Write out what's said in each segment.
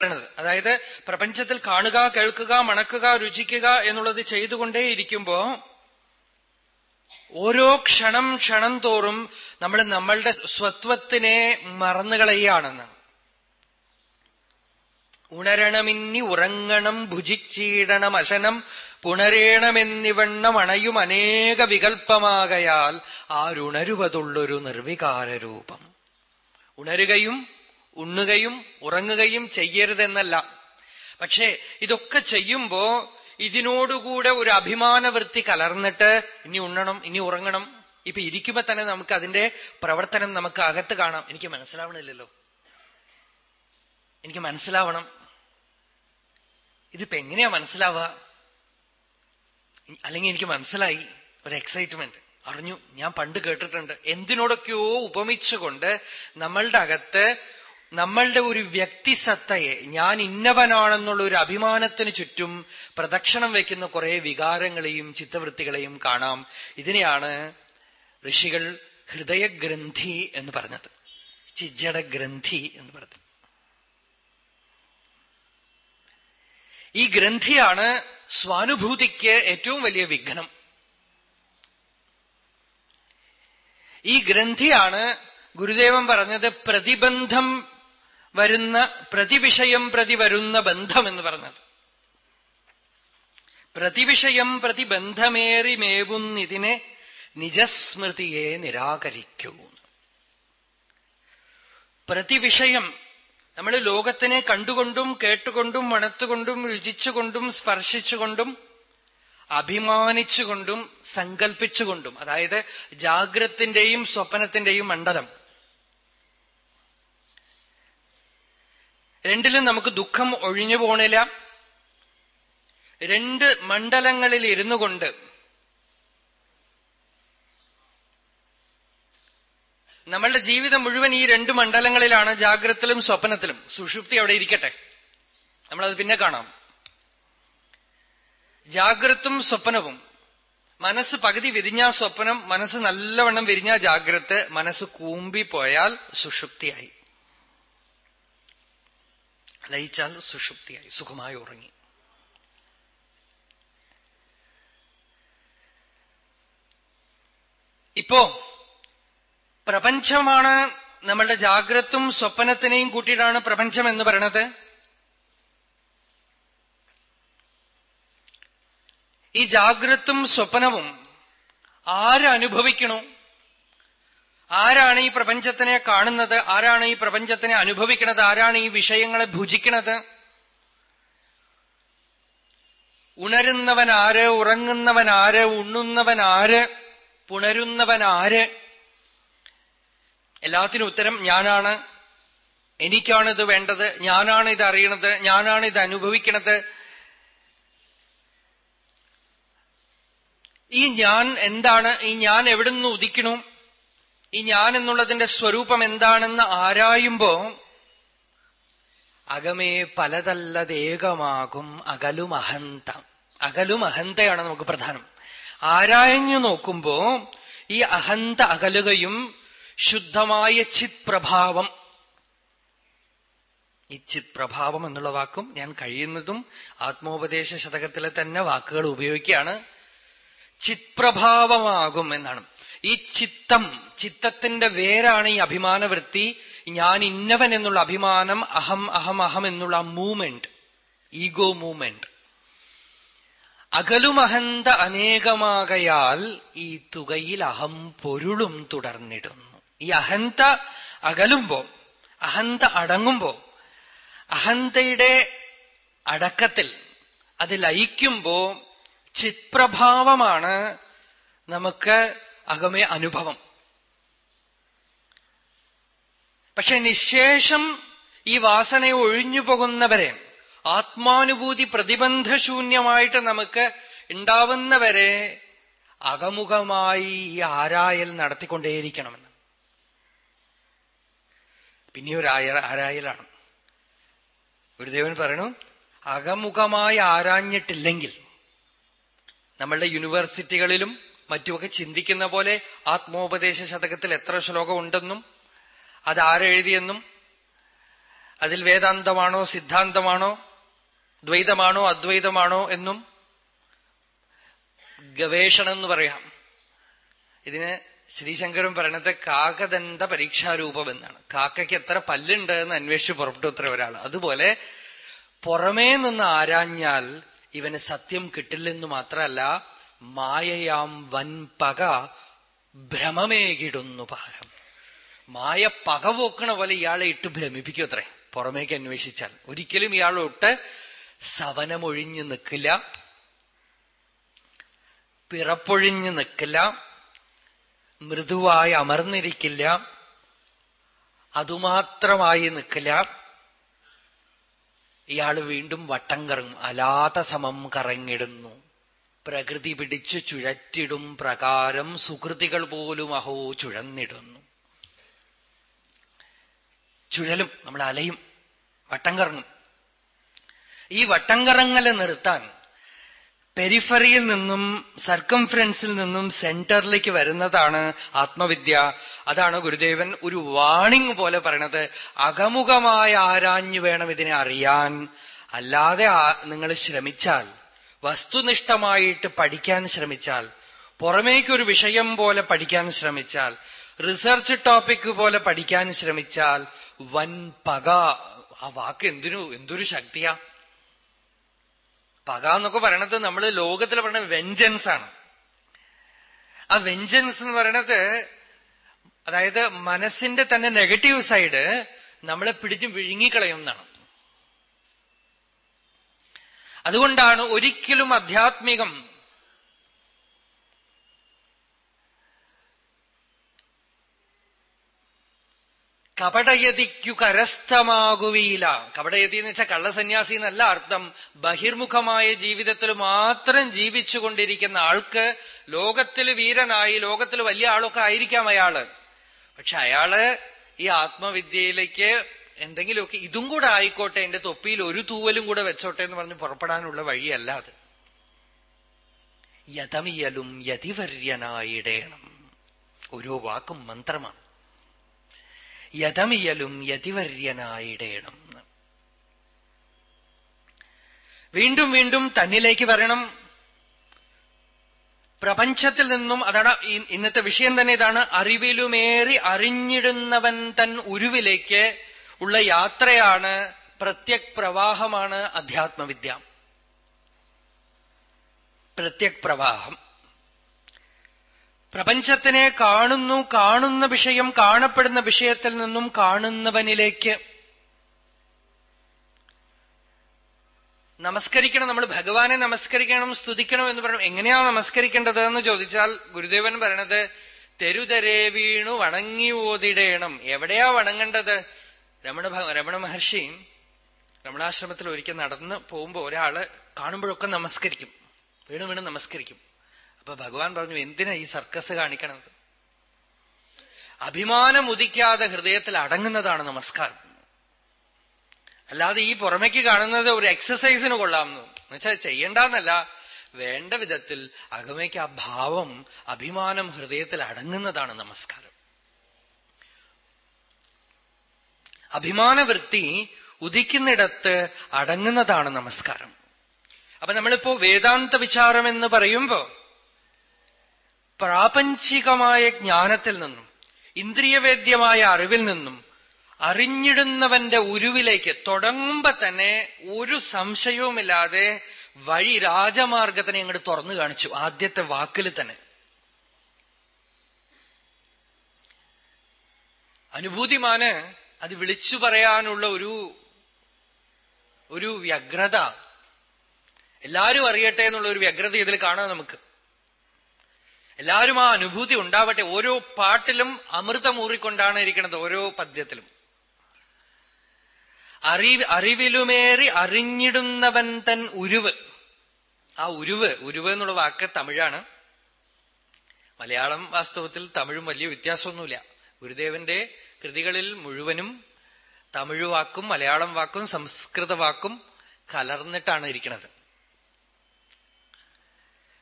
അതായത് പ്രപഞ്ചത്തിൽ കാണുക കേൾക്കുക മണക്കുക രുചിക്കുക എന്നുള്ളത് ചെയ്തുകൊണ്ടേയിരിക്കുമ്പോ ഓരോ ക്ഷണം ക്ഷണം തോറും നമ്മൾ നമ്മളുടെ സ്വത്വത്തിനെ മറന്നുകളയാണെന്നാണ് ഉണരണമിന്നി ഉറങ്ങണം ഭുജിച്ചീടണം അശനം പുണരേണമെന്നിവണ്ണം അണയും അനേക വികൽപ്പമാകയാൽ ആരുണരുവതുള്ളൊരു നിർവികാര രൂപം ഉണരുകയും ഉണ്ണുകയും ഉറങ്ങുകയും ചെയ്യരുതെന്നല്ല. പക്ഷേ ഇതൊക്കെ ചെയ്യുമ്പോ ഇതിനോടുകൂടെ ഒരു അഭിമാന വൃത്തി കലർന്നിട്ട് ഇനി ഉണ്ണണം ഇനി ഉറങ്ങണം. ഇപ്പൊ ഇരിക്കുമ്പോ തന്നെ നമുക്ക് അതിന്റെ പ്രവർത്തനം നമുക്ക് അകത്ത് കാണാം. എനിക്ക് മനസ്സിലാവണില്ലല്ലോ. എനിക്ക് മനസ്സിലാവണം. ഇതിപ്പോ എങ്ങനെയാ മനസ്സിലാവുക? അല്ലെങ്കിൽ എനിക്ക് മനസ്സിലായി? ഒരു എക്സൈറ്റ്മെന്റ് അറിഞ്ഞു. ഞാൻ പണ്ട് കേട്ടിട്ടുണ്ട്. എന്തിനോടൊക്കെയോ ഉപമിച്ചുകൊണ്ട് നമ്മളുടെ അകത്ത് നമ്മളുടെ ഒരു വ്യക്തിസത്തയെ ഞാൻ ഇന്നവനാണെന്നുള്ള ഒരു അഭിമാനത്തിന് ചുറ്റും പ്രദക്ഷിണം വയ്ക്കുന്ന കുറെ വികാരങ്ങളെയും ചിത്തവൃത്തികളെയും കാണാം. ഇതിനെയാണ് ഋഷികൾ ഹൃദയഗ്രന്ഥി എന്ന് പറഞ്ഞത്. ചിജട ഗ്രന്ഥി എന്ന് പറഞ്ഞത്. ഈ ഗ്രന്ഥിയാണ് സ്വാനുഭൂതിക്ക് ഏറ്റവും വലിയ വിഘ്നം. ഈ ഗ്രന്ഥിയാണ് ഗുരുദേവൻ പറഞ്ഞത് പ്രതിബന്ധം വരുന്ന പ്രതിവിഷയം പ്രതി വരുന്ന ബന്ധം എന്ന് പറഞ്ഞത്. പ്രതിവിഷയം പ്രതി ബന്ധമേറി മേവുന്നിതിനെ നിജസ്മൃതിയെ നിരാകരിക്കൂ. പ്രതിവിഷയം നമ്മൾ ലോകത്തിനെ കണ്ടുകൊണ്ടും കേട്ടുകൊണ്ടും മണത്തുകൊണ്ടും രുചിച്ചുകൊണ്ടും സ്പർശിച്ചുകൊണ്ടും അഭിമാനിച്ചുകൊണ്ടും സങ്കല്പിച്ചുകൊണ്ടും അതായത് ജാഗ്രത്തിന്റെയും സ്വപ്നത്തിന്റെയും മണ്ഡലം രണ്ടിലും നമുക്ക് ദുഃഖം ഒഴിഞ്ഞു പോണില്ല. രണ്ട് മണ്ഡലങ്ങളിൽ ഇരുന്നു കൊണ്ട് നമ്മളുടെ ജീവിതം മുഴുവൻ ഈ രണ്ട് മണ്ഡലങ്ങളിലാണ് ജാഗ്രതത്തിലും സ്വപ്നത്തിലും. സുഷുപ്തി അവിടെ ഇരിക്കട്ടെ. നമ്മളത് പിന്നെ കാണാം. ജാഗ്രതും സ്വപ്നവും. മനസ്സ് പകുതി വിരിഞ്ഞ സ്വപ്നം മനസ്സ് നല്ലവണ്ണം വിരിഞ്ഞ ജാഗ്രത് മനസ്സ് കൂമ്പി പോയാൽ സുഷുപ്തിയായി. ലയിച്ചാൽ സുഷുപ്തിയായി സുഖമായി ഉറങ്ങി. ഇപ്പോ പ്രപഞ്ചമാണ് നമ്മളുടെ ജാഗ്രത്തും സ്വപ്നത്തിനെയും കൂട്ടിയിട്ടാണ് പ്രപഞ്ചം എന്ന് പറയണത്. ഈ ജാഗ്രത്തും സ്വപ്നവും ആരനുഭവിക്കണു? ആരാണ് ഈ പ്രപഞ്ചത്തിനെ കാണുന്നത്? ആരാണ് ഈ പ്രപഞ്ചത്തിനെ അനുഭവിക്കുന്നത്? ആരാണ് ഈ വിഷയങ്ങളെ ഭുജിക്കുന്നത്? ഉണരുന്നവൻ ആര് ഉറങ്ങുന്നവൻ ആര് ഉണ്ണുന്നവൻ ആര് പുണരുന്നവൻ ആര് എല്ലാത്തിനും ഉത്തരം ഞാനാണ്. എനിക്കാണ് ഇത് വേണ്ടത്. ഞാനാണ് ഇത് അറിയണത്. ഞാനാണ് ഇത് അനുഭവിക്കണത്. ഈ ഞാൻ എന്താണ്? ഈ ഞാൻ എവിടുന്ന് ഉദിക്കണു? ഈ ഞാൻ എന്നുള്ളതിന്റെ സ്വരൂപം എന്താണെന്ന് ആരായുമ്പോ അകമേ പലതല്ലതേകമാകും അകലും അഹന്ത. അകലും അഹന്തയാണ് നമുക്ക് പ്രധാനം. ആരായഞ്ഞു നോക്കുമ്പോ ഈ അഹന്ത അകലുകയും ശുദ്ധമായ ചിത് പ്രഭാവം ഈ ചിത് പ്രഭാവം എന്നുള്ള വാക്കും ഞാൻ കഴിയുന്നതും ആത്മോപദേശ ശതകത്തിലെ തന്നെ വാക്കുകൾ ഉപയോഗിക്കുകയാണ്. ചിത് പ്രഭാവമാകും എന്നാണ്. ഈ ചിത്തം ചിത്തത്തിന്റെ വേരാണ് ഈ അഭിമാനവൃത്തി. ഞാൻ ഇന്നവൻ എന്നുള്ള അഭിമാനം അഹം അഹം അഹം എന്നുള്ള മൂവ്മെന്റ് ഈഗോ മൂവ്മെന്റ്. അകലുമഹന്ത അനേകമാകയാൽ ഈ തുകയിൽ അഹം പൊരുളും തുടർന്നിടുന്നു. ഈ അഹന്ത അകലുമ്പോ അഹന്ത അടങ്ങുമ്പോ അഹന്തയുടെ അടക്കത്തിൽ അത് ലയിക്കുമ്പോ ചിത്പ്രഭാവമാണ് നമുക്ക് അകമേ അനുഭവം. പക്ഷെ നിശേഷം ഈ വാസനയെ ഒഴിഞ്ഞു പോകുന്നവരെ ആത്മാനുഭൂതി പ്രതിബന്ധശൂന്യമായിട്ട് നമുക്ക് ഉണ്ടാവുന്നവരെ അകമുഖമായി ഈ ആരായൽ നടത്തിക്കൊണ്ടേയിരിക്കണമെന്ന്. പിന്നെ ഒരു ആരായലാണ്. ഗുരുദേവൻ പറയണു അകമുഖമായി ആരാഞ്ഞിട്ടില്ലെങ്കിൽ നമ്മളുടെ യൂണിവേഴ്സിറ്റികളിലും മറ്റുമൊക്കെ ചിന്തിക്കുന്ന പോലെ ആത്മോപദേശ ശതകത്തിൽ എത്ര ശ്ലോകം ഉണ്ടെന്നും അതാരെഴുതിയെന്നും അതിൽ വേദാന്തമാണോ സിദ്ധാന്തമാണോ ദ്വൈതമാണോ അദ്വൈതമാണോ എന്നും ഗവേഷണം എന്ന് പറയാം. ഇതിന് ശ്രീശങ്കരൻ പറയണത് കാകദന്ത പരീക്ഷാരൂപം എന്നാണ്. കാക്കയ്ക്ക് എത്ര പല്ലുണ്ട് എന്ന് അന്വേഷിച്ച് പുറപ്പെട്ടു അത്ര ഒരാൾ. അതുപോലെ പുറമേ നിന്ന് ആരാഞ്ഞാൽ ഇവന് സത്യം കിട്ടില്ലെന്ന് മാത്രമല്ല മായയാം വൻപക ഭ്രമമേകിടുന്നു പാരം മായ പക പോക്കണ പോലെ ഇയാളെ ഇട്ട് ഭ്രമിപ്പിക്കുമത്രേ പുറമേക്ക് അന്വേഷിച്ചാൽ. ഒരിക്കലും ഇയാളൊട്ട് സവനമൊഴിഞ്ഞു നിൽക്കില്ല. പിറപ്പൊഴിഞ്ഞു നിൽക്കില്ല. മൃദുവായി അമർന്നിരിക്കില്ല. അതുമാത്രമായി നിൽക്കില്ല. ഇയാൾ വീണ്ടും വട്ടം കറങ്ങും. അലാത സമം കറങ്ങിടുന്നു. പ്രകൃതി പിടിച്ചു ചുഴറ്റിടും പ്രകാരം സുകൃതികൾ പോലും അഹോ ചുഴന്നിടുന്നു. ചുഴലും നമ്മൾ അലയും വട്ടം കറങ്ങും ഈ വട്ടം കറങ്ങൽ നിർത്താൻ പെരിഫറിയിൽ നിന്നും സർക്കംഫറൻസിൽ നിന്നും സെന്ററിലേക്ക് വരുന്നതാണ് ആത്മവിദ്യ. അതാണ് ഗുരുദേവൻ ഒരു വാണിംഗ് പോലെ പറയണത്. അകമുഖമായി ആരാഞ്ഞു വേണം ഇതിനെ അറിയാൻ. അല്ലാതെ നിങ്ങൾ ശ്രമിച്ചാൽ വസ്തുനിഷ്ഠമായിട്ട് പഠിക്കാൻ ശ്രമിച്ചാൽ പുറമേക്കൊരു വിഷയം പോലെ പഠിക്കാൻ ശ്രമിച്ചാൽ റിസർച്ച് ടോപ്പിക് പോലെ പഠിക്കാൻ ശ്രമിച്ചാൽ വൻ പക. ആ വാക്ക് എന്തിനു? എന്തൊരു ശക്തിയാ. പക എന്നൊക്കെ പറയണത് നമ്മൾ ലോകത്തിൽ പറയുന്നത് വെഞ്ചൻസ് ആണ്. ആ വെഞ്ചൻസ് എന്ന് പറയണത് അതായത് മനസ്സിന്റെ തന്നെ നെഗറ്റീവ് സൈഡ് നമ്മളെ പിടിച്ച് വിഴുങ്ങിക്കളയുന്നതാണ്. അതുകൊണ്ടാണ് ഒരിക്കലും അധ്യാത്മികം കപടയതിക്കു കരസ്ഥമാകുകയില്ല. കപടയതി എന്ന് വെച്ചാൽ കള്ളസന്യാസി എന്നല്ല അർത്ഥം. ബഹിർമുഖമായ ജീവിതത്തിൽ മാത്രം ജീവിച്ചുകൊണ്ടിരിക്കുന്ന ആൾക്ക് ലോകത്തിൽ വീരനായി ലോകത്തിൽ വലിയ ആളൊക്കെ ആയിരിക്കാം അയാൾ. പക്ഷെ അയാൾ ഈ ആത്മവിദ്യയിലേക്ക് എന്തെങ്കിലുമൊക്കെ ഇതും കൂടെ ആയിക്കോട്ടെ എന്റെ തൊപ്പിയിൽ ഒരു തൂവലും കൂടെ വെച്ചോട്ടെ എന്ന് പറഞ്ഞ് പുറപ്പെടാനുള്ള വഴിയല്ല അത്. യതമിയലും യതിവര്യനായിടേണം. ഓരോ വാക്കും മന്ത്രമാണ്. യതമിയലും യതിവര്യനായിടേണം. വീണ്ടും വീണ്ടും തന്നിലേക്ക് വരണം. പ്രപഞ്ചത്തിൽ നിന്നും അതാണ് ഇന്നത്തെ വിഷയം തന്നെ ഇതാണ് അറിവിലുമേറി അറിഞ്ഞിടുന്നവൻ തൻ ഉരുവിലേക്ക് ഉള്ള യാത്രയാണ് പ്രത്യക് പ്രവാഹമാണ് അധ്യാത്മവിദ്യ. പ്രത്യക് പ്രവാഹം പ്രപഞ്ചത്തിനെ കാണുന്നു കാണുന്ന വിഷയം കാണപ്പെടുന്ന വിഷയത്തിൽ നിന്നും കാണുന്നവനിലേക്ക് നമസ്കരിക്കണം നമ്മൾ ഭഗവാനെ നമസ്കരിക്കണം സ്തുതിക്കണം എന്ന് പറയണം എങ്ങനെയാ നമസ്കരിക്കേണ്ടത് എന്ന് ചോദിച്ചാൽ ഗുരുദേവൻ പറയണത് തെരുതരേ വീണു വണങ്ങി ഓതിടേണം. എവിടെയാ വണങ്ങേണ്ടത്? രമണ രമണ മഹർഷി രമണാശ്രമത്തിൽ ഒരിക്കൽ നടന്ന് പോകുമ്പോ ഒരാൾ കാണുമ്പോഴൊക്കെ നമസ്കരിക്കും. വീണ് വീണ് നമസ്കരിക്കും. അപ്പൊ ഭഗവാൻ പറഞ്ഞു എന്തിനാ ഈ സർക്കസ് കാണിക്കണത്? അഭിമാനം ഉദിക്കാതെ ഹൃദയത്തിൽ അടങ്ങുന്നതാണ് നമസ്കാരം. അല്ലാതെ ഈ പുറമേക്ക് കാണുന്നത് ഒരു എക്സസൈസിന് കൊള്ളാമെന്ന്. എന്നുവെച്ചാൽ ചെയ്യണ്ടെന്നല്ല വേണ്ട വിധത്തിൽ അകമയ്ക്ക് ആ ഭാവം അഭിമാനം ഹൃദയത്തിൽ അടങ്ങുന്നതാണ് നമസ്കാരം. അഭിമാനവൃത്തി ഉദിക്കുന്നിടത്ത് അടങ്ങുന്നതാണ് നമസ്കാരം. അപ്പൊ നമ്മളിപ്പോ വേദാന്ത വിചാരം എന്ന് പറയുമ്പോ പ്രാപഞ്ചികമായ ജ്ഞാനത്തിൽ നിന്നും ഇന്ദ്രിയവേദ്യമായ അറിവിൽ നിന്നും അറിഞ്ഞിടുന്നവന്റെ ഉരുവിലേക്ക് തുടങ്ങുമ്പോ തന്നെ ഒരു സംശയവുമില്ലാതെ വഴി രാജമാർഗത്തിനെ ഇങ്ങോട്ട് തുറന്നു കാണിച്ചു ആദ്യത്തെ വാക്കിൽ തന്നെ. അനുഭൂതിമാന് അത് വിളിച്ചു പറയാനുള്ള ഒരു ഒരു വ്യഗ്രത. എല്ലാരും അറിയട്ടെ എന്നുള്ള ഒരു വ്യഗ്രത ഇതിൽ കാണാം നമുക്ക്. എല്ലാവരും ആ അനുഭൂതി ഉണ്ടാവട്ടെ. ഓരോ പാട്ടിലും അമൃതമൂറിക്കൊണ്ടാണ് ഇരിക്കുന്നത് ഓരോ പദ്യത്തിലും. അറി അറിവിലുമേറി അറിഞ്ഞിടുന്നവൻ തൻ ഉരുവ്. ആ ഉരുവ് ഉരുവ് എന്നുള്ള വാക്ക് തമിഴാണ്. മലയാളം വാസ്തവത്തിൽ തമിഴും വലിയ വ്യത്യാസമൊന്നുമില്ല. ഗുരുദേവന്റെ കൃതികളിൽ മുഴുവനും തമിഴ് വാക്കും മലയാളം വാക്കും സംസ്കൃത വാക്കും കലർന്നിട്ടാണ് ഇരിക്കുന്നത്.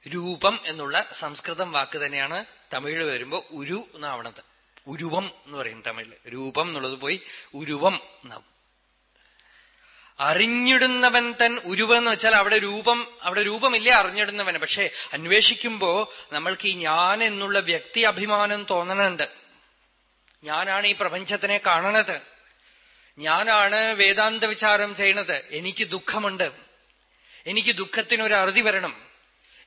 രൂപം എന്നുള്ള സംസ്കൃതം വാക്ക് തന്നെയാണ് തമിഴിൽ വരുമ്പോ ഉരു എന്നാവണത്. ഉരുവം എന്ന് പറയും തമിഴിൽ. രൂപം എന്നുള്ളത് പോയി ഉരുവം എന്നാവും. അറിഞ്ഞിടുന്നവൻ തൻ ഉരുവെന്ന് വെച്ചാൽ അവിടെ രൂപം അവിടെ രൂപമില്ല അറിഞ്ഞിടുന്നവന്. പക്ഷെ അന്വേഷിക്കുമ്പോ നമ്മൾക്ക് ഈ ഞാൻ എന്നുള്ള വ്യക്തി അഭിമാനം തോന്നണുണ്ട്. ഞാനാണ് ഈ പ്രപഞ്ചത്തിനെ കാണണത്. ഞാനാണ് വേദാന്ത വിചാരം ചെയ്യണത്. എനിക്ക് ദുഃഖമുണ്ട്. എനിക്ക് ദുഃഖത്തിനൊരു അറുതി വരണം.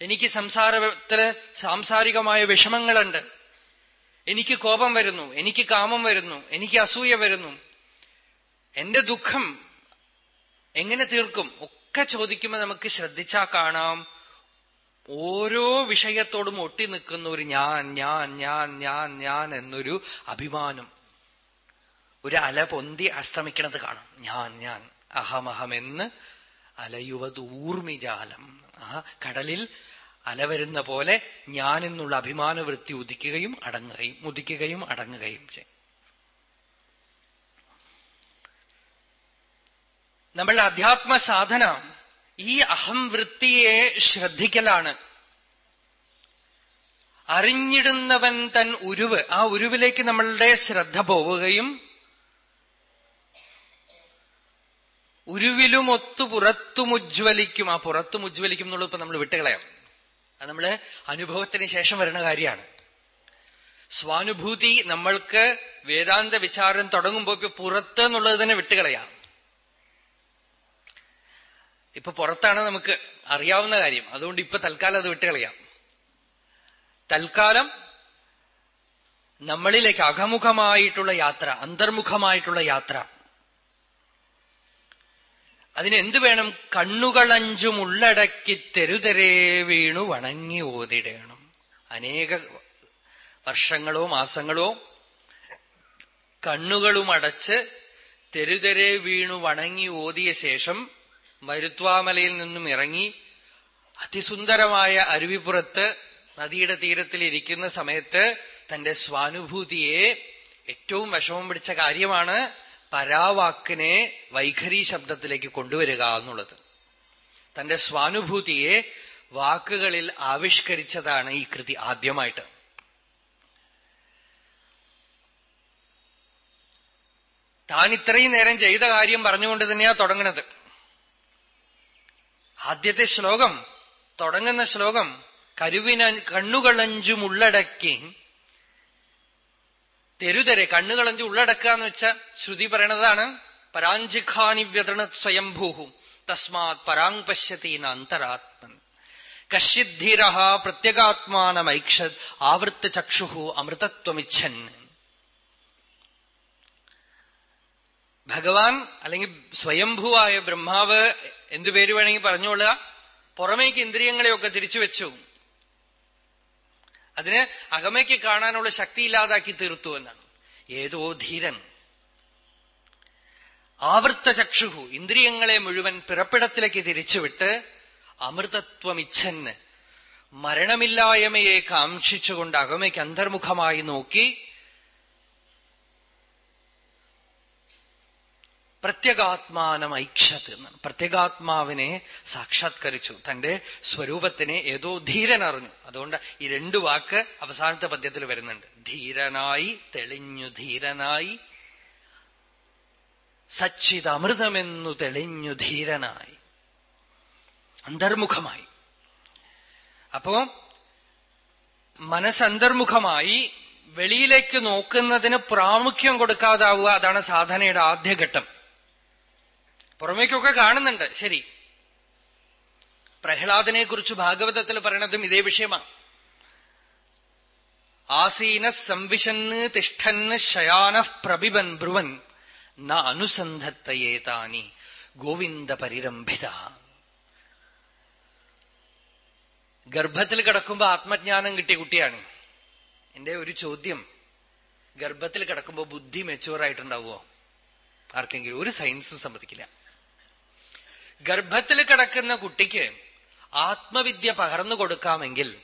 എനിക്ക് സംസാരത്തിൽ സാംസാരികമായ വിഷമങ്ങളുണ്ട്. എനിക്ക് കോപം വരുന്നു. എനിക്ക് കാമം വരുന്നു. എനിക്ക് അസൂയ വരുന്നു. എന്റെ ദുഃഖം എങ്ങനെ തീർക്കും? ഒക്കെ ചോദിക്കുമ്പോൾ നമുക്ക് ശ്രദ്ധിച്ചാൽ കാണാം. ഓരോ വിഷയത്തോടും ഒട്ടി നിൽക്കുന്ന ഒരു ഞാൻ ഞാൻ ഞാൻ ഞാൻ ഞാൻ എന്നൊരു അഭിമാനം. ഒരു അല പൊന്തി അസ്തമിക്കണത് കാണാം. ഞാൻ ഞാൻ അഹമഹം എന്ന് അലയുവത് ഊർമിജാലം. ആ കടലിൽ അല വരുന്ന പോലെ ഞാൻ എന്നുള്ള അഭിമാന വൃത്തി ഉദിക്കുകയും അടങ്ങുകയും ഉദിക്കുകയും അടങ്ങുകയും ചെയ്യും. നമ്മളുടെ അധ്യാത്മ സാധന ഈ അഹം വൃത്തിയെ ശ്രദ്ധിക്കലാണ്. അറിഞ്ഞിടുന്നവൻ തൻ ഉരുവ് ആ ഉരുവിലേക്ക് നമ്മളുടെ ശ്രദ്ധ പോവുകയും ഉരുവിലും ഒത്തു പുറത്തും ഉജ്ജ്വലിക്കും. ആ പുറത്തും ഉജ്ജ്വലിക്കും എന്നുള്ളത് ഇപ്പൊ നമ്മൾ വിട്ടുകളയാം. അത് നമ്മൾ അനുഭവത്തിന് ശേഷം വരുന്ന കാര്യമാണ്. സ്വാനുഭൂതി നമ്മൾക്ക് വേദാന്ത വിചാരം തുടങ്ങുമ്പോ ഇപ്പൊ പുറത്ത് എന്നുള്ളത് തന്നെ വിട്ടുകളയാം. ഇപ്പൊ പുറത്താണ് നമുക്ക് അറിയാവുന്ന കാര്യം. അതുകൊണ്ട് ഇപ്പൊ തൽക്കാലം അത് വിട്ടുകളയാം. തൽക്കാലം നമ്മളിലേക്ക് അകമുഖമായിട്ടുള്ള യാത്ര അന്തർമുഖമായിട്ടുള്ള യാത്ര. അതിന് അതിനെന്ത് വേണം? കണ്ണുകളഞ്ചും ഉള്ളടക്കി തെരുതെരേ വീണു വണങ്ങി ഓതിടേണം. അനേക വർഷങ്ങളോ മാസങ്ങളോ കണ്ണുകളും അടച്ച് തെരുതെരേ വീണു വണങ്ങി ഓതിയ ശേഷം മരുത്വാമലയിൽ നിന്നും ഇറങ്ങി അതിസുന്ദരമായ അരുവിപ്പുറത്ത് നദിയുടെ തീരത്തിൽ ഇരിക്കുന്ന സമയത്ത് തന്റെ സ്വാനുഭൂതിയെ ഏറ്റവും വിഷമം പിടിച്ച കാര്യമാണ് പരാവാക്കിനെ വൈഖരി ശബ്ദത്തിലേക്ക് കൊണ്ടുവരിക എന്നുള്ളത്. തന്റെ സ്വാനുഭൂതിയെ വാക്കുകളിൽ ആവിഷ്കരിച്ചതാണ് ഈ കൃതി ആദ്യമായിട്ട്. താൻ ഇത്രയും നേരം ചെയ്ത കാര്യം പറഞ്ഞുകൊണ്ട് തന്നെയാ തുടങ്ങണത്. ആദ്യത്തെ ശ്ലോകം തുടങ്ങുന്ന ശ്ലോകം കരുവിന കണ്ണുകളഞ്ചും ഉള്ളടക്കി തെരുതരെ കണ്ണുകളഞ്ചു ഉള്ളടക്കുക എന്ന് വെച്ച ശ്രുതി പറയണതാണ് പരാഞ്ചിഖാനി വ്യതണ സ്വയംഭൂഹു തസ്മാത് പരാങ് പശ്യത്തി അന്തരാത്മൻ. കശ്യദ്ധീര പ്രത്യേകാത്മാനമൈക്ഷത് ആവൃത്ത ചക്ഷുഹു അമൃതത്വമിച്ഛൻ. ഭഗവാൻ അല്ലെങ്കിൽ സ്വയംഭുവായ ബ്രഹ്മാവ് എന്തു പേര് വേണമെങ്കിൽ പറഞ്ഞോളുക. പുറമേക്ക് ഇന്ദ്രിയങ്ങളെയൊക്കെ തിരിച്ചു വെച്ചു. അതിന് അകമയ്ക്ക് കാണാനുള്ള ശക്തി ഇല്ലാതാക്കി തീർത്തു എന്നാണ്. ഏതോ ധീരൻ. ആവൃത്ത ചക്ഷുഹു ഇന്ദ്രിയങ്ങളെ മുഴുവൻ പിറപ്പിടത്തിലേക്ക് തിരിച്ചുവിട്ട് അമൃതത്വമിച്ഛന് മരണമില്ലായ്മയെ കാക്ഷിച്ചുകൊണ്ട് അകമയ്ക്ക് അന്തർമുഖമായി നോക്കി പ്രത്യേകാത്മാനം ഐക്ഷത് എന്നാണ് പ്രത്യേകാത്മാവിനെ സാക്ഷാത്കരിച്ചു. തന്റെ സ്വരൂപത്തിനെ ഏതോ ധീരൻ അറിഞ്ഞു. അതുകൊണ്ട് ഈ രണ്ടു വാക്ക് അവസാനത്തെ പദ്യത്തിൽ വരുന്നുണ്ട്. ധീരനായി തെളിഞ്ഞു ധീരനായി സച്ചിത് അമൃതമെന്നു തെളിഞ്ഞു ധീരനായി അന്തർമുഖമായി. അപ്പോ മനസ്സന്തർമുഖമായി വെളിയിലേക്ക് നോക്കുന്നതിന് പ്രാമുഖ്യം കൊടുക്കാതാവുക അതാണ് സാധനയുടെ ആദ്യഘട്ടം. പുറമേക്കൊക്കെ കാണുന്നുണ്ട്. ശരി. പ്രഹ്ലാദനെ കുറിച്ച് ഭാഗവതത്തിൽ പറയണതും ഇതേ വിഷയമാണ്. ആസീന സംവിശന്ന് തിഷ്ഠന് ശയാന പ്രബിബൻ ബ്രുവൻ ന അനുസന്ധത്തയേതാനി ഗോവിന്ദ പരിരംഭിത. ഗർഭത്തിൽ കിടക്കുമ്പോ ആത്മജ്ഞാനം കിട്ടിയ കുട്ടിയാണ്. എന്റെ ഒരു ചോദ്യം. ഗർഭത്തിൽ കിടക്കുമ്പോ ബുദ്ധി മെച്ചുവർ ആയിട്ടുണ്ടാവുമോ ആർക്കെങ്കിലും? ഒരു സയൻസും സമ്മതിക്കില്ല. ഗർഭത്തിൽ കിടക്കുന്ന കുട്ടിക്ക് ആത്മവിദ്യ പകർന്നു കൊടുക്കാമെങ്കിൽ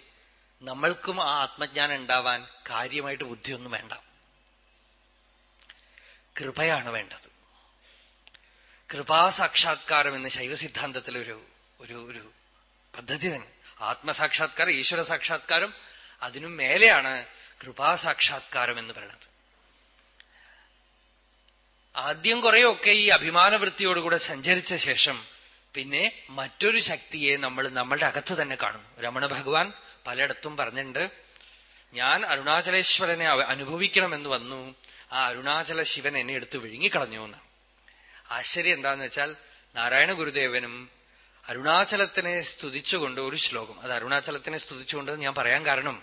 നമ്മൾക്കും ആ ആത്മജ്ഞാനം ഉണ്ടാവാൻ കാര്യമായിട്ട് ബുദ്ധിയൊന്നും വേണ്ട. കൃപയാണ് വേണ്ടത്. കൃപാസാക്ഷാത്കാരം എന്ന ശൈവ സിദ്ധാന്തത്തിലൊരു ഒരു ഒരു പദ്ധതി തന്നെ. ആത്മസാക്ഷാത്കാരം ഈശ്വര സാക്ഷാത്കാരം അതിനും മേലെയാണ് കൃപാസാക്ഷാത്കാരം എന്ന് പറയുന്നത്. ആദ്യം കുറെയൊക്കെ ഈ അഭിമാനവൃത്തിയോടുകൂടെ സഞ്ചരിച്ച ശേഷം പിന്നെ മറ്റൊരു ശക്തിയെ നമ്മൾ നമ്മളുടെ അകത്ത് തന്നെ കാണും രമണ ഭഗവാൻ പലയിടത്തും പറഞ്ഞിട്ടുണ്ട് ഞാൻ അരുണാചലേശ്വരനെ അനുഭവിക്കണമെന്ന് വന്നു. ആ അരുണാചല ശിവൻ എന്നെ എടുത്ത് വിഴുങ്ങിക്കളഞ്ഞു എന്ന്. ആശ്ചര്യം എന്താന്ന് വെച്ചാൽ നാരായണ ഗുരുദേവനും അരുണാചലത്തിനെ സ്തുതിച്ചുകൊണ്ട് ഒരു ശ്ലോകം അത് അരുണാചലത്തിനെ സ്തുതിച്ചുകൊണ്ട് ഞാൻ പറയാൻ കാരണം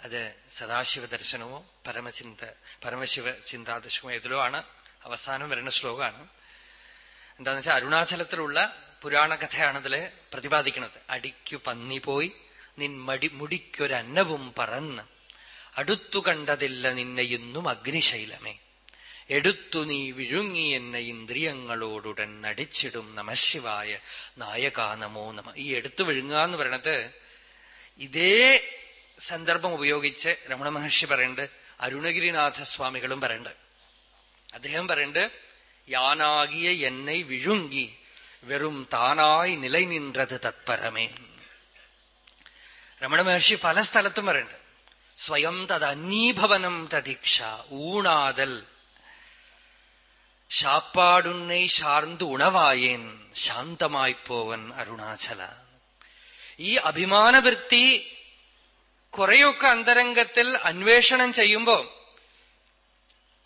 അത് സദാശിവ ദർശനമോ പരമചിന്ത പരമശിവ ചിന്താദശമോ ഏതിലോ ആണ് അവസാനം വരുന്ന ശ്ലോകമാണ്. എന്താന്ന് വെച്ചാൽ അരുണാചലത്തിലുള്ള പുരാണ കഥയാണതിൽ പ്രതിപാദിക്കുന്നത് അടിക്കു പന്നി പോയി നിൻ മടി മുടിക്കൊരന്നവും പറന്ന്. അടുത്തു കണ്ടതില്ല നിന്നെ ഇന്നും അഗ്നിശൈലമേ. എടുത്തു നീ വിഴുങ്ങി എന്നെ ഇന്ദ്രിയങ്ങളോടുടൻ നടിച്ചിടും നമശിവായ നായകാ നമോ നമ. ഈ എടുത്തു വിഴുങ്ങുക എന്ന് പറയണത് ഇതേ സന്ദർഭം ഉപയോഗിച്ച് രമണ മഹർഷി പറയണ്ട് അരുണഗിരിനാഥ സ്വാമികളും പറയണ്ട്. അദ്ദേഹം പറയുന്നുണ്ട് യാനാകിയ എന്നെ വിഴുങ്ങി വെറും താനായി നിലൈ നിന്നത് തത്പരമേ രമണ മഹർഷി പല സ്ഥലത്തും പറയുന്നുണ്ട് സ്വയം തദന്യീഭവനം തദീക്ഷ ഊണാതൽ. ഷാപ്പാടുണ്ണை ശാർന്ത് ഉണവായേൻ ശാന്തമായിപ്പോവൻ അരുണാചല. ഈ അഭിമാനവൃത്തി കുറെയൊക്കെ അന്തരംഗത്തിൽ അന്വേഷണം ചെയ്യുമ്പോ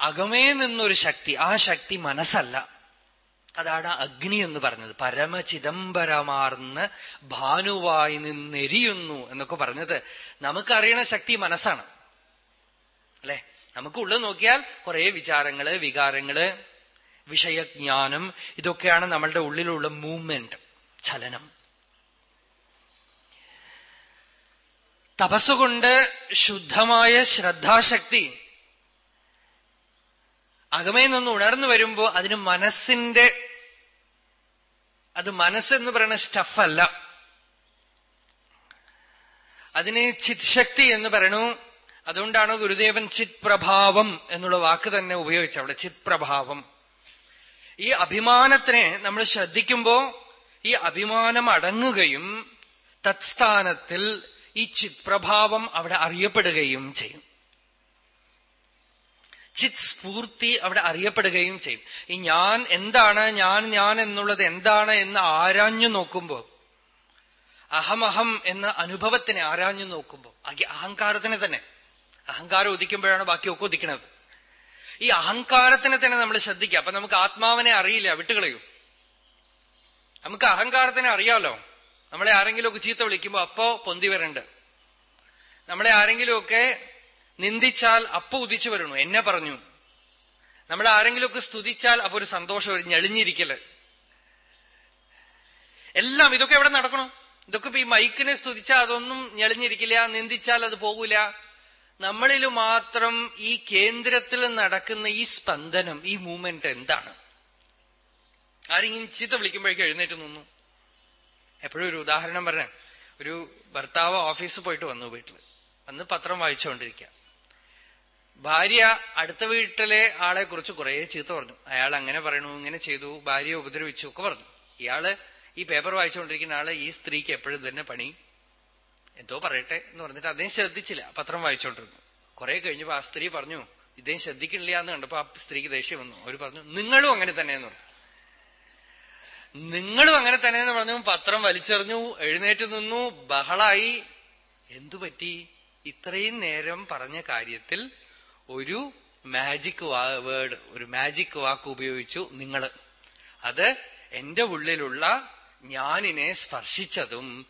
അകമേ നിന്നൊരു ശക്തി ആ ശക്തി മനസ്സല്ല. അതാണ് അഗ്നി എന്ന് പറഞ്ഞത്. പരമചിദംബരമാർന്ന് ഭാനുവായി നിന്നെരിയുന്നു എന്നൊക്കെ പറഞ്ഞത് നമുക്കറിയണ ശക്തി മനസ്സാണ്. അല്ലെ? നമുക്കുള്ളത് നോക്കിയാൽ കുറെ വിചാരങ്ങൾ വികാരങ്ങൾ വിഷയജ്ഞാനം ഇതൊക്കെയാണ് നമ്മളുടെ ഉള്ളിലുള്ള മൂവ്മെന്റ് ചലനം. തപസ്സുകൊണ്ട് ശുദ്ധമായ ശ്രദ്ധാശക്തി അകമേ നിന്ന് ഉണർന്നു വരുമ്പോ അതിന് മനസ്സിന്റെ അത് മനസ്സെന്ന് പറയുന്ന സ്റ്റഫല്ല അതിന് ചിത്ശക്തി എന്ന് പറയണു. അതുകൊണ്ടാണ് ഗുരുദേവൻ ചിത് പ്രഭാവം എന്നുള്ള വാക്ക് തന്നെ ഉപയോഗിച്ചത് അവിടെ ചിത് പ്രഭാവം ഈ അഭിമാനത്തിനെ നമ്മൾ ശ്രദ്ധിക്കുമ്പോ ഈ അഭിമാനം അടങ്ങുകയും തത്സ്ഥാനത്തിൽ ഈ ചിത്പ്രഭാവം അവിടെ അറിയപ്പെടുകയും ചെയ്യും. ചിത് സ്ഫൂർത്തി അവിടെ അറിയപ്പെടുകയും ചെയ്യും. ഈ ഞാൻ എന്താണ് ഞാൻ ഞാൻ എന്നുള്ളത് എന്താണ് എന്ന് ആരാഞ്ഞു നോക്കുമ്പോ അഹമഹം എന്ന അനുഭവത്തിനെ ആരാഞ്ഞു നോക്കുമ്പോ അഹങ്കാരത്തിനെ തന്നെ. അഹങ്കാരം ഉദിക്കുമ്പോഴാണ് ബാക്കിയൊക്കെ ഉദിക്കുന്നത് ഈ അഹങ്കാരത്തിനെ തന്നെ നമ്മൾ ശ്രദ്ധിക്കുക. അപ്പൊ നമുക്ക് ആത്മാവിനെ അറിയില്ല വിട്ടുകളയൂ. നമുക്ക് അഹങ്കാരത്തിനെ അറിയാലോ? നമ്മളെ ആരെങ്കിലുമൊക്കെ ചീത്ത വിളിക്കുമ്പോ അപ്പോ പൊന്തി വരണ്ട്. നമ്മളെ ആരെങ്കിലുമൊക്കെ നിന്ദിച്ചാൽ അപ്പ ഉദിച്ചു വരണു എന്നെ പറഞ്ഞു. നമ്മൾ ആരെങ്കിലുമൊക്കെ സ്തുതിച്ചാൽ അപ്പൊ ഒരു സന്തോഷം ഒരു ഞെളിഞ്ഞിരിക്കൽ എല്ലാം ഇതൊക്കെ എവിടെ നടക്കണം? ഇതൊക്കെ ഇപ്പൊ ഈ മൈക്കിനെ സ്തുതിച്ചാൽ അതൊന്നും ഞെളിഞ്ഞിരിക്കില്ല നിന്ദിച്ചാൽ അത് പോകൂല. നമ്മളിൽ മാത്രം ഈ കേന്ദ്രത്തിൽ നടക്കുന്ന ഈ സ്പന്ദനം ഈ മൂവ്മെന്റ് എന്താണ്? ആരെങ്കിലും ചീത്ത വിളിക്കുമ്പോഴേക്കും എഴുന്നേറ്റ് നിന്നു. എപ്പോഴും ഒരു ഉദാഹരണം പറഞ്ഞ ഒരു ഭർത്താവ് ഓഫീസിൽ പോയിട്ട് വന്നു വീട്ടിൽ. അന്ന് പത്രം വായിച്ചുകൊണ്ടിരിക്കുക. ഭാര്യ അടുത്ത വീട്ടിലെ ആളെ കുറിച്ച് കുറെ ചീത്ത പറഞ്ഞു. അയാൾ അങ്ങനെ പറയണു ഇങ്ങനെ ചെയ്തു ഭാര്യയെ ഉപദ്രവിച്ചു ഒക്കെ പറഞ്ഞു. ഇയാൾ ഈ പേപ്പർ വായിച്ചുകൊണ്ടിരിക്കുന്ന ആൾ ഈ സ്ത്രീക്ക് എപ്പോഴും തന്നെ പണി. എന്തോ പറയട്ടെ എന്ന് പറഞ്ഞിട്ട് അദ്ദേഹം ശ്രദ്ധിച്ചില്ല. പത്രം വായിച്ചോണ്ടിരുന്നു കുറെ കഴിഞ്ഞപ്പോ ആ സ്ത്രീ പറഞ്ഞു ഇദ്ദേഹം ശ്രദ്ധിക്കണില്ല എന്ന് കണ്ടപ്പോ ആ സ്ത്രീക്ക് ദേഷ്യം വന്നു. അവർ പറഞ്ഞു നിങ്ങളും അങ്ങനെ തന്നെയെന്ന് പറഞ്ഞു. നിങ്ങളും അങ്ങനെ തന്നെയെന്ന് പറഞ്ഞു. പത്രം വലിച്ചെറിഞ്ഞു എഴുന്നേറ്റ് നിന്നു ബഹളായി. എന്തു പറ്റി ഇത്രയും നേരം പറഞ്ഞ കാര്യത്തിൽ ഒരു മാജിക് വേർഡ് ഒരു മാജിക് വാക്ക് ഉപയോഗിച്ചു നിങ്ങൾ അത് എന്റെ ഉള്ളിലുള്ള ഞാനിനെ സ്പർശിച്ചതും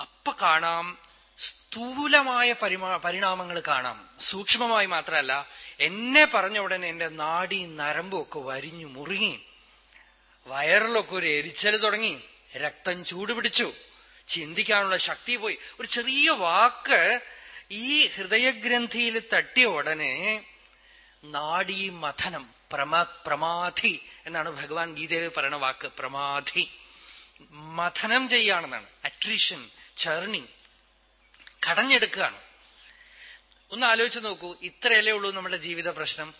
അപ്പ കാണാം സ്ഥൂലമായ പരിമാ പരിണാമങ്ങൾ കാണാം. സൂക്ഷ്മമായി മാത്രമല്ല എന്നെ പറഞ്ഞ ഉടനെ എന്റെ നാടി നരമ്പും ഒക്കെ വരിഞ്ഞു മുറുങ്ങി വയറിലൊക്കെ ഒരു എരിച്ചൽ തുടങ്ങി. രക്തം ചൂടുപിടിച്ചു. ചിന്തിക്കാനുള്ള ശക്തി പോയി. ഒരു ചെറിയ വാക്ക് ഈ ഹൃദയഗ്രന്ഥിയിൽ തട്ടിയ ഉടനെ നാഡീ മഥനം പ്രമാ പ്രമാധി എന്നാണ് ഭഗവാൻ ഗീതയിൽ പറയുന്ന വാക്ക് പ്രമാധി. മഥനം ചെയ്യാണെന്നാണ് അട്രീഷൻ ചർണിങ് കടഞ്ഞെടുക്കുകയാണ്. ഒന്ന് ആലോചിച്ച് നോക്കൂ ഇത്രയല്ലേ ഉള്ളൂ നമ്മുടെ ജീവിത പ്രശ്നം?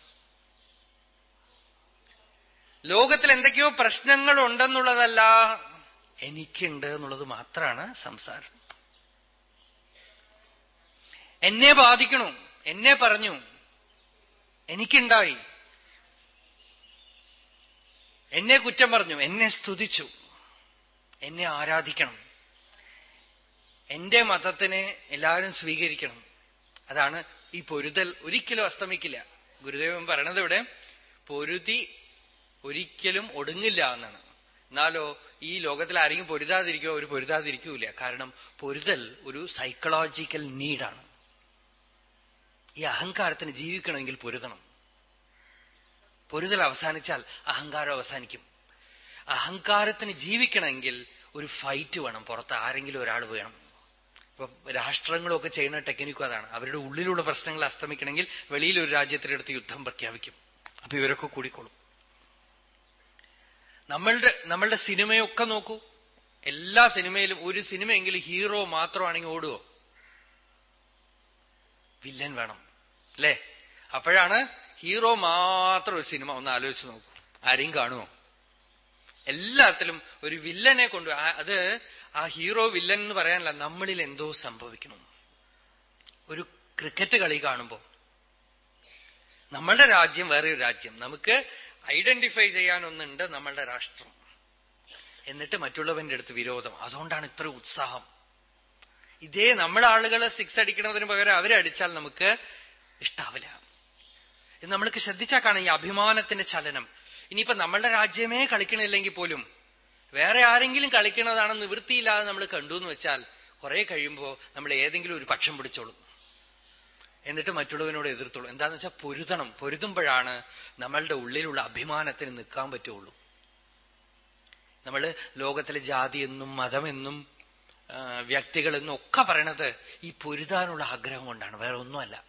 ലോകത്തിൽ എന്തൊക്കെയോ പ്രശ്നങ്ങൾ ഉണ്ടെന്നുള്ളതല്ല എനിക്കുണ്ട് എന്നുള്ളത് മാത്രമാണ് സംസാരം. എന്നെ ബാധിക്കണു. എന്നെ പറഞ്ഞു. എനിക്കുണ്ടായി. എന്നെ കുറ്റം പറഞ്ഞു. എന്നെ സ്തുതിച്ചു. എന്നെ ആരാധിക്കണം. എന്റെ മതത്തിനെ എല്ലാവരും സ്വീകരിക്കണം. അതാണ് ഈ പൊരുതൽ ഒരിക്കലും അസ്തമിക്കില്ല. ഗുരുദേവൻ പറയണത് ഇവിടെ പൊരുതി ഒരിക്കലും ഒടുങ്ങില്ല എന്നാണ്. എന്നാലോ ഈ ലോകത്തിൽ ആരെങ്കിലും പൊരുതാതിരിക്കോ ഒരു പൊരുതാതിരിക്കൂല കാരണം പൊരുതൽ ഒരു സൈക്കോളജിക്കൽ നീഡാണ് ഈ അഹങ്കാരത്തിന് ജീവിക്കണമെങ്കിൽ പൊരുതണം. പൊരുതൽ അവസാനിച്ചാൽ അഹങ്കാരം അവസാനിക്കും. അഹങ്കാരത്തിന് ജീവിക്കണമെങ്കിൽ ഒരു ഫൈറ്റ് വേണം. പുറത്ത് ആരെങ്കിലും ഒരാൾ വേണം. ഇപ്പൊ രാഷ്ട്രങ്ങളൊക്കെ ചെയ്യുന്ന ടെക്നിക്കും അതാണ്. അവരുടെ ഉള്ളിലുള്ള പ്രശ്നങ്ങൾ അസ്തമിക്കണമെങ്കിൽ വെളിയിൽ ഒരു രാജ്യത്തിനടുത്ത് യുദ്ധം പ്രഖ്യാപിക്കും. അപ്പൊ ഇവരൊക്കെ കൂടിക്കോളും. നമ്മളുടെ നമ്മളുടെ സിനിമയൊക്കെ നോക്കൂ. എല്ലാ സിനിമയിലും ഒരു സിനിമയെങ്കിലും ഹീറോ മാത്രമാണെങ്കിൽ ഓടുവോ? വില്ലൻ വേണം. അല്ലേ? അപ്പോഴാണ് ഹീറോ മാത്രം ഒരു സിനിമ ഒന്ന് ആലോചിച്ച് നോക്കൂ. ആരെയും കാണുമോ? എല്ലാത്തിലും ഒരു വില്ലനെ കൊണ്ട് അത് ആ ഹീറോ വില്ലൻ എന്ന് പറയാനല്ല നമ്മളിൽ എന്തോ സംഭവിക്കണം ഒരു ക്രിക്കറ്റ് കളി കാണുമ്പോൾ നമ്മളുടെ രാജ്യം വേറെ ഒരു രാജ്യം. നമുക്ക് ഐഡന്റിഫൈ ചെയ്യാനൊന്നുണ്ട് നമ്മളുടെ രാഷ്ട്രം. എന്നിട്ട് മറ്റുള്ളവന്റെ അടുത്ത് വിരോധം. അതുകൊണ്ടാണ് ഇത്ര ഉത്സാഹം. ഇതേ നമ്മളെ ആളുകൾ സിക്സ് അടിക്കുന്നതിന് പകരം അടിച്ചാൽ നമുക്ക് ഇഷ്ടാവില്ല. ഇത് നമ്മൾക്ക് ശ്രദ്ധിച്ചാൽ കാണാം ഈ അഭിമാനത്തിന്റെ ചലനം. ഇനിയിപ്പോ നമ്മളുടെ രാജ്യമേ കളിക്കണില്ലെങ്കിൽ പോലും വേറെ ആരെങ്കിലും കളിക്കണതാണ് നിവൃത്തിയില്ലാതെ നമ്മൾ കണ്ടു എന്ന് വെച്ചാൽ കുറെ കഴിയുമ്പോൾ നമ്മൾ ഏതെങ്കിലും ഒരു പക്ഷം പിടിച്ചോളും. എന്നിട്ട് മറ്റുള്ളവനോട് എതിർത്തോളൂ. എന്താന്ന് വെച്ചാൽ പൊരുതണം. പൊരുതുമ്പോഴാണ് നമ്മളുടെ ഉള്ളിലുള്ള അഭിമാനത്തിന് നിൽക്കാൻ പറ്റുള്ളൂ. നമ്മൾ ലോകത്തിലെ ജാതി എന്നും മതമെന്നും വ്യക്തികളെന്നും എന്നൊക്കെ പറയണത് ഈ പൊരുതാനുള്ള ആഗ്രഹം കൊണ്ടാണ്. വേറെ ഒന്നുമല്ല.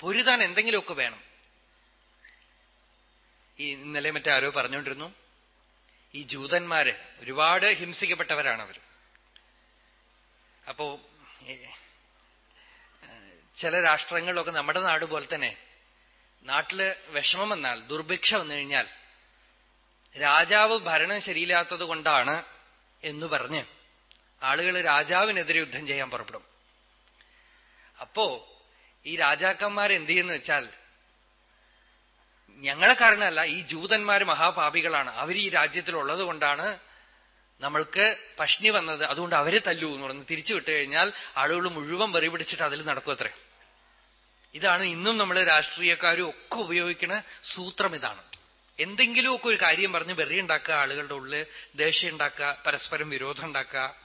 പൊരുതാൻ എന്തെങ്കിലുമൊക്കെ വേണം. ഈ ഇന്നലെ മറ്റാരോ പറഞ്ഞുകൊണ്ടിരുന്നു ഈ ജൂതന്മാര് ഒരുപാട് ഹിംസിക്കപ്പെട്ടവരാണ് അവർ അപ്പോ ചില രാഷ്ട്രങ്ങളിലൊക്കെ നമ്മുടെ നാട് പോലെ തന്നെ നാട്ടിൽ വിഷമം വന്നാൽ ദുർഭിക്ഷ വന്നു കഴിഞ്ഞാൽ രാജാവ് ഭരണം ശരിയില്ലാത്തത് കൊണ്ടാണ് എന്ന് പറഞ്ഞ് ആളുകൾ രാജാവിനെതിരെ യുദ്ധം ചെയ്യാൻ പുറപ്പെടും. അപ്പോ ഈ രാജാക്കന്മാർ എന്ത് ചെയ്യുന്ന വെച്ചാൽ ഞങ്ങളെ കാരണമല്ല ഈ ജൂതന്മാര് മഹാപാപികളാണ്. അവർ ഈ രാജ്യത്തിലുള്ളത് കൊണ്ടാണ് നമ്മൾക്ക് പഷ്ണി വന്നത്. അതുകൊണ്ട് അവരെ തല്ലൂ എന്ന് പറഞ്ഞ് തിരിച്ചു വിട്ടു കഴിഞ്ഞാൽ ആളുകൾ മുഴുവൻ വെറി പിടിച്ചിട്ട് അതിൽ നടക്കും അത്രേ. ഇതാണ് ഇന്നും നമ്മൾ രാഷ്ട്രീയക്കാരും ഒക്കെ ഉപയോഗിക്കുന്ന സൂത്രം ഇതാണ്. എന്തെങ്കിലുമൊക്കെ ഒരു കാര്യം പറഞ്ഞ് വെറി ഉണ്ടാക്കുക ആളുകളുടെ ഉള്ളിൽ ദേഷ്യം ഉണ്ടാക്കുക പരസ്പരം വിരോധം ഉണ്ടാക്കുക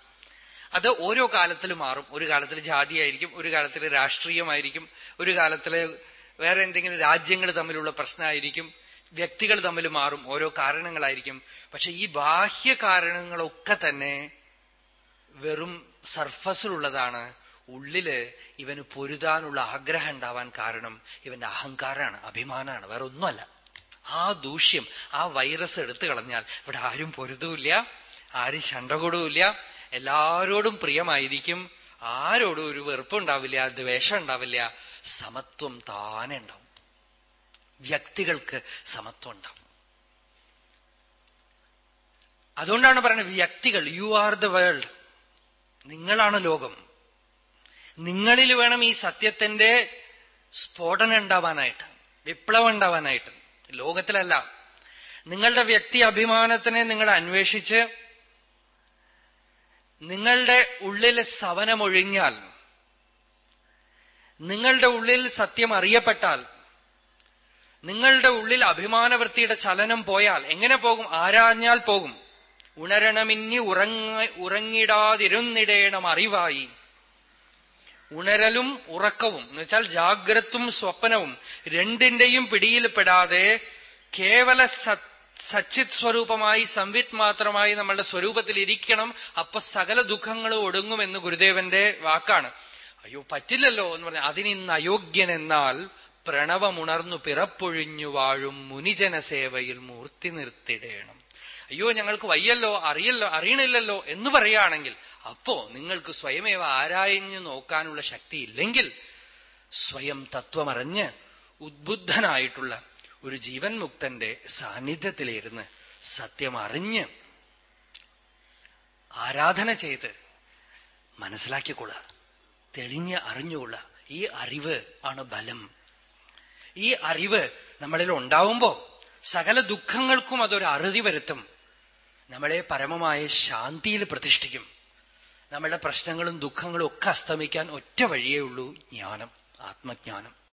അത് ഓരോ കാലത്തിൽ മാറും. ഒരു കാലത്തിൽ ജാതിയായിരിക്കും ഒരു കാലത്തിൽ രാഷ്ട്രീയമായിരിക്കും ഒരു കാലത്തിൽ വേറെ എന്തെങ്കിലും രാജ്യങ്ങൾ തമ്മിലുള്ള പ്രശ്നമായിരിക്കും വ്യക്തികൾ തമ്മിൽ മാറും ഓരോ കാരണങ്ങളായിരിക്കും. പക്ഷെ ഈ ബാഹ്യ കാരണങ്ങളൊക്കെ തന്നെ വെറും സർഫസിലുള്ളതാണ്. ഉള്ളിൽ ഇവന് പൊരുതാനുള്ള ആഗ്രഹം ഉണ്ടാവാൻ കാരണം ഇവന്റെ അഹങ്കാരമാണ് അഭിമാനമാണ് വേറെ ഒന്നുമല്ല ആ ദൂഷ്യം ആ വൈറസ് എടുത്തു കളഞ്ഞാൽ ഇവിടെ ആരും പൊരുതൂല്ല ആരും ശണ്ട കൊടുവില്ല എല്ലാരോടും പ്രിയമായിരിക്കും. ആരോടും ഒരു വെറുപ്പുണ്ടാവില്ല ദ്വേഷം ഉണ്ടാവില്ല സമത്വം താനെ ഉണ്ടാവും. വ്യക്തികൾക്ക് സമത്വം ഉണ്ടാവും. അതുകൊണ്ടാണ് പറയുന്നത് വ്യക്തികൾ യു ആർ ദ വേൾഡ് നിങ്ങളാണ് ലോകം. നിങ്ങളിൽ വേണം ഈ സത്യത്തിന്റെ സ്ഫോടനം ഉണ്ടാവാനായിട്ട് വിപ്ലവം ഉണ്ടാവാനായിട്ട്. ലോകത്തിലല്ല. നിങ്ങളുടെ വ്യക്തി അഭിമാനത്തിനെ നിങ്ങൾ അന്വേഷിച്ച് നിങ്ങളുടെ ഉള്ളിൽ സവനമൊഴിഞ്ഞാൽ നിങ്ങളുടെ ഉള്ളിൽ സത്യം അറിയപ്പെട്ടാൽ നിങ്ങളുടെ ഉള്ളിൽ അഭിമാനവൃത്തിയുടെ ചലനം പോയാൽ എങ്ങനെ പോകും? ആരാഞ്ഞാൽ പോകും. ഉണരണമിന്നി ഉറങ്ങ ഉറങ്ങിടാതിരുന്നിടേണം അറിവായി. ഉണരലും ഉറക്കവും എന്ന് വെച്ചാൽ ജാഗ്രത്തും സ്വപ്നവും രണ്ടിന്റെയും പിടിയിൽപ്പെടാതെ കേവല സച്ചിത് സ്വരൂപമായി സംവിത് മാത്രമായി നമ്മളുടെ സ്വരൂപത്തിൽ ഇരിക്കണം. അപ്പൊ സകല ദുഃഖങ്ങളും ഒടുങ്ങുമെന്ന് ഗുരുദേവന്റെ വാക്കാണ്. അയ്യോ പറ്റില്ലല്ലോ എന്ന് പറഞ്ഞാൽ അതിനിന്ന് അയോഗ്യൻ എന്നാൽ പ്രണവമുണർന്നു പിറപ്പൊഴിഞ്ഞു വാഴും മുനിജന സേവയിൽ മൂർത്തി നിർത്തിടേണം. അയ്യോ ഞങ്ങൾക്ക് വയ്യല്ലോ അറിയല്ലോ അറിയണില്ലല്ലോ എന്ന് പറയുകയാണെങ്കിൽ അപ്പോ നിങ്ങൾക്ക് സ്വയമേവ ആരായഞ്ഞു നോക്കാനുള്ള ശക്തി ഇല്ലെങ്കിൽ സ്വയം തത്വമറിഞ്ഞ് ഉദ്ബുദ്ധനായിട്ടുള്ള ഒരു ജീവൻ മുക്തന്റെ സാന്നിധ്യത്തിലിരുന്ന് സത്യം അറിഞ്ഞ് ആരാധന ചെയ്ത് മനസ്സിലാക്കിക്കൊള്ളുക തെളിഞ്ഞ് അറിഞ്ഞുകൊള്ളുക. ഈ അറിവ് ആണ് ബലം. ഈ അറിവ് നമ്മളിൽ ഉണ്ടാവുമ്പോ സകല ദുഃഖങ്ങൾക്കും അതൊരു അറുതി വരുത്തും. നമ്മളെ പരമമായ ശാന്തിയിൽ പ്രതിഷ്ഠിക്കും. നമ്മളുടെ പ്രശ്നങ്ങളും ദുഃഖങ്ങളും ഒക്കെ അസ്തമിക്കാൻ ഒറ്റ വഴിയേ ഉള്ളൂ ജ്ഞാനം ആത്മജ്ഞാനം.